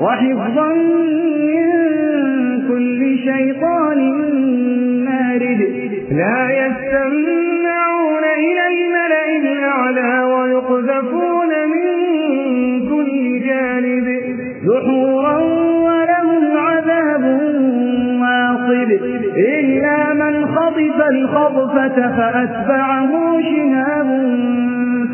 وحفظا من كل شيطان مارد. لا يستمعون إلى الملأ الأعلى ويقذفون من كل جانب. دحورا ولهم عذاب واصب. إلا من خطف الخطفة فأتبعه شهاب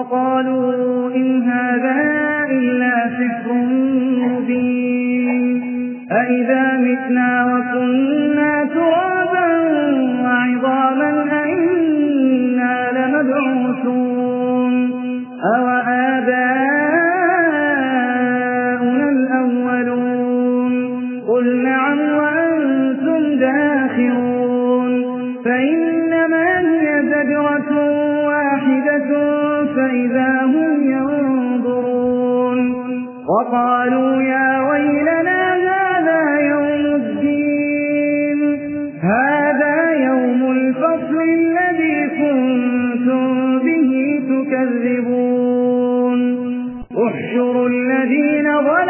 وقالوا إن هذا إلا سحر مبين. أئذا متنا وكنا فإذا هم ينظرون وقالوا يا ويلنا هذا يوم الدين هذا يوم الفصل الذي كنتم به تكذبون. احشروا الذين ظلموا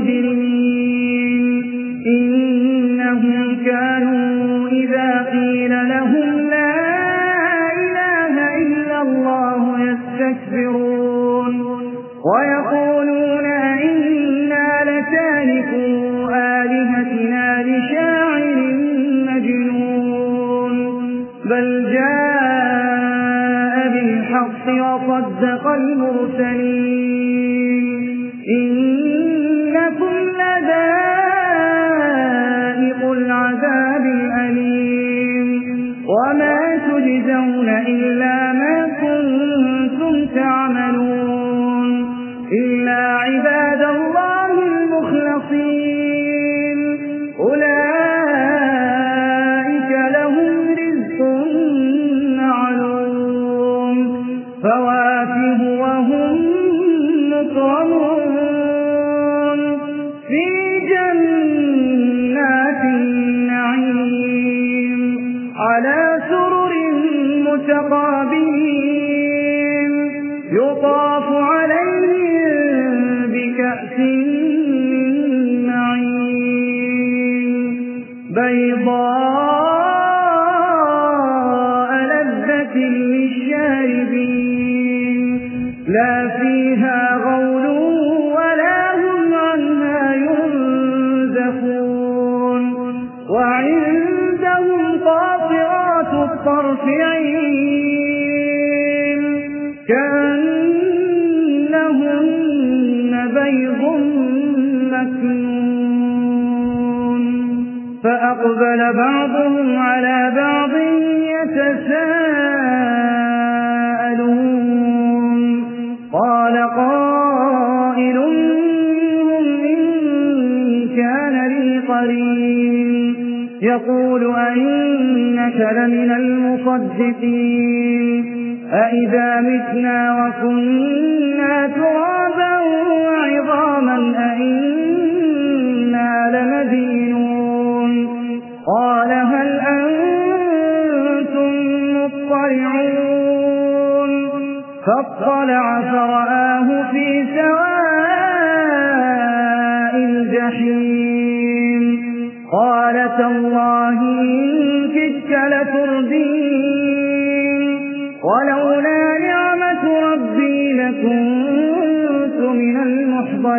بالمجرمين تجزون متقابلين. يطاف عليهم بكأس معين. بيضاء بيض مكنون. فأقبل بعضهم على بعض يتساءلون. قال قائل منهم إن كان لي قرين. يقول أئنك لمن المصدقين. أئذا متنا وكنا ترابا وعظاما أئنا لمدينون. قال هل أنتم مطلعون؟ فاطلع فرآه في سواء الجحيم. قال تالله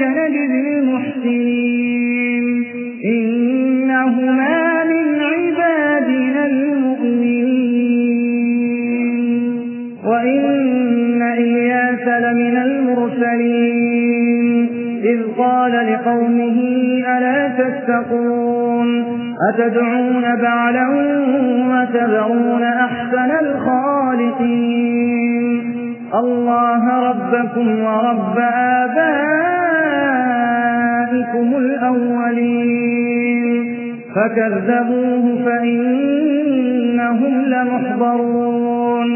كذلك نجزي إنهما من عبادنا المؤمنين. وإن إياس لمن المرسلين. إذ قال لقومه ألا تتقون؟ أتدعون بعلا وتذرون أحسن الخالقين؟ الله ربكم ورب آبائكم. الأولين. فكذبوه فإنهم لمحضرون.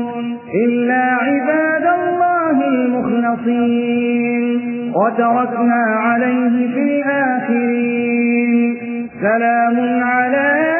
إلا عباد الله المخلصين. وتركنا عليه في الآخرين. سلام على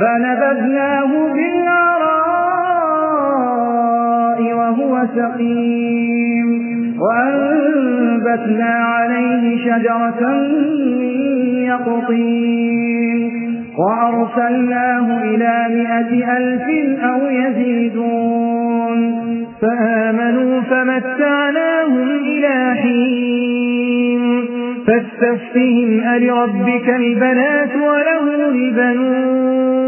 فنبذناه بالعراء وهو سقيم. وأنبتنا عليه شجرة من يقطين. وأرسلناه إلى مئة ألف أو يزيدون. فآمنوا فمتعناهم إلى حين. فاستفتهم ألربك البنات وله البنون.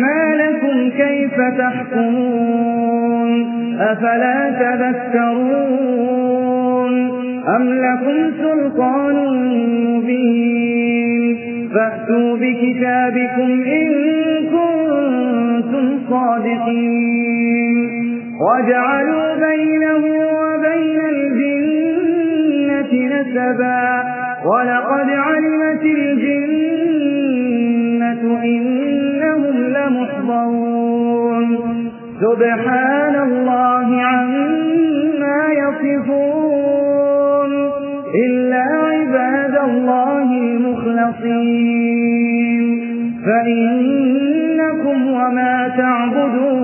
ما لكم كيف تحكمون؟ أفلا تذكرون؟ أم لكم سلطان مبين؟ فأتوا بكتابكم إن كنتم صادقين. وجعلوا بينه وبين الجنة نسبا. ولقد علمت الجنة سبحان الله عما يصفون إلا عباد الله المخلصين فإنكم وما تعبدون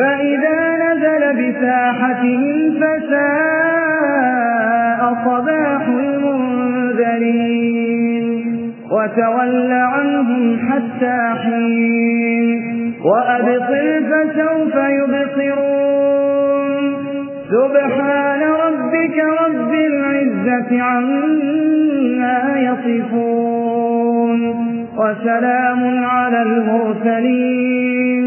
فإذا نزل بساحتهم فساء صباح المنذرين وتول عنهم حتى حين وأبصر فسوف يبصرون سبحان ربك رب العزة عما يصفون وسلام على المرسلين